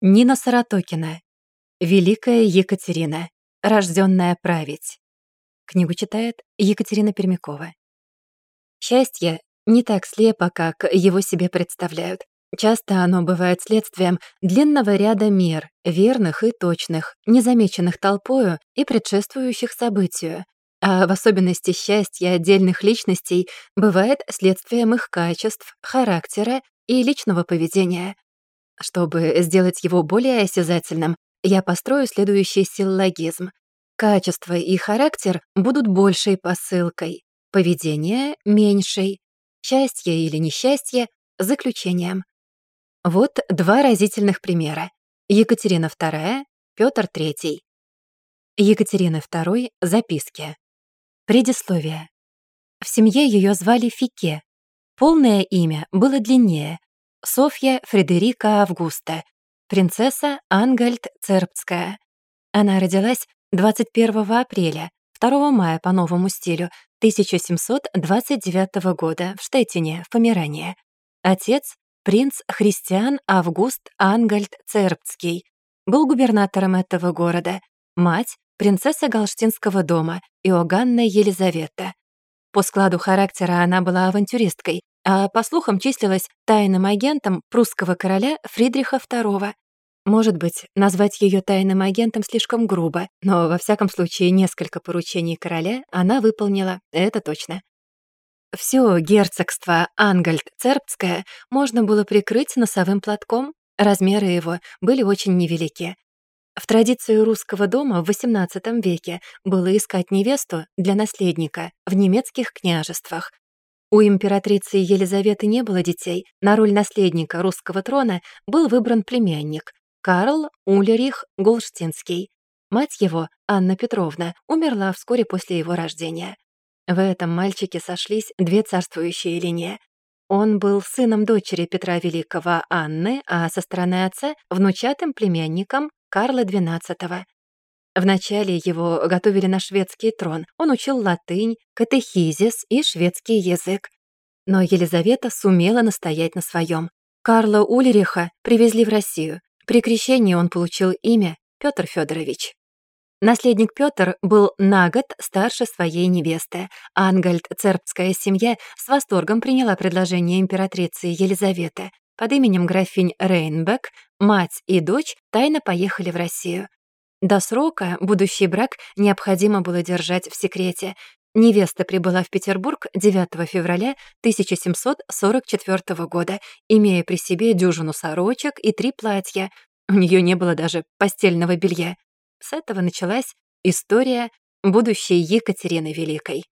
Нина Саратокина. Великая Екатерина. Рожденная править. Книгу читает Екатерина Пермякова. Счастье не так слепо, как его себе представляют. Часто оно бывает следствием длинного ряда мер, верных и точных, незамеченных толпою и предшествующих событию. А в особенности счастье отдельных личностей бывает следствием их качеств, характера и личного поведения — чтобы сделать его более осязательным, я построю следующий силлогизм. Качество и характер будут большей посылкой, поведение — меньшей, счастье или несчастье — заключением. Вот два разительных примера. Екатерина II, Петр III. Екатерина II. Записки. Предисловие. В семье ее звали Фике. Полное имя было длиннее, Софья Фредерика Августа, принцесса Ангальд Цербская. Она родилась 21 апреля, 2 мая по новому стилю 1729 года в Штеттине, в Померании. Отец — принц Христиан Август Ангальд Цербский, был губернатором этого города. Мать — принцесса Галштинского дома Иоганна Елизавета. По складу характера она была авантюристкой, а по слухам числилась тайным агентом прусского короля Фридриха II. Может быть, назвать ее тайным агентом слишком грубо, но во всяком случае несколько поручений короля она выполнила, это точно. Всё герцогство Ангальд-Цербское можно было прикрыть носовым платком, размеры его были очень невелики. В традиции русского дома в XVIII веке было искать невесту для наследника в немецких княжествах, у императрицы Елизаветы не было детей, на роль наследника русского трона был выбран племянник Карл Улерих Голштинский. Мать его, Анна Петровна, умерла вскоре после его рождения. В этом мальчике сошлись две царствующие линии. Он был сыном дочери Петра Великого Анны, а со стороны отца — внучатым племянником Карла XII. Вначале его готовили на шведский трон. Он учил латынь, катехизис и шведский язык. Но Елизавета сумела настоять на своем. Карла Ульриха привезли в Россию. При крещении он получил имя Петр Федорович. Наследник Петр был на год старше своей невесты. Ангальд-цербская семья с восторгом приняла предложение императрицы Елизаветы. Под именем графинь Рейнбек мать и дочь тайно поехали в Россию. До срока будущий брак необходимо было держать в секрете. Невеста прибыла в Петербург 9 февраля 1744 года, имея при себе дюжину сорочек и три платья. У нее не было даже постельного белья. С этого началась история будущей Екатерины Великой.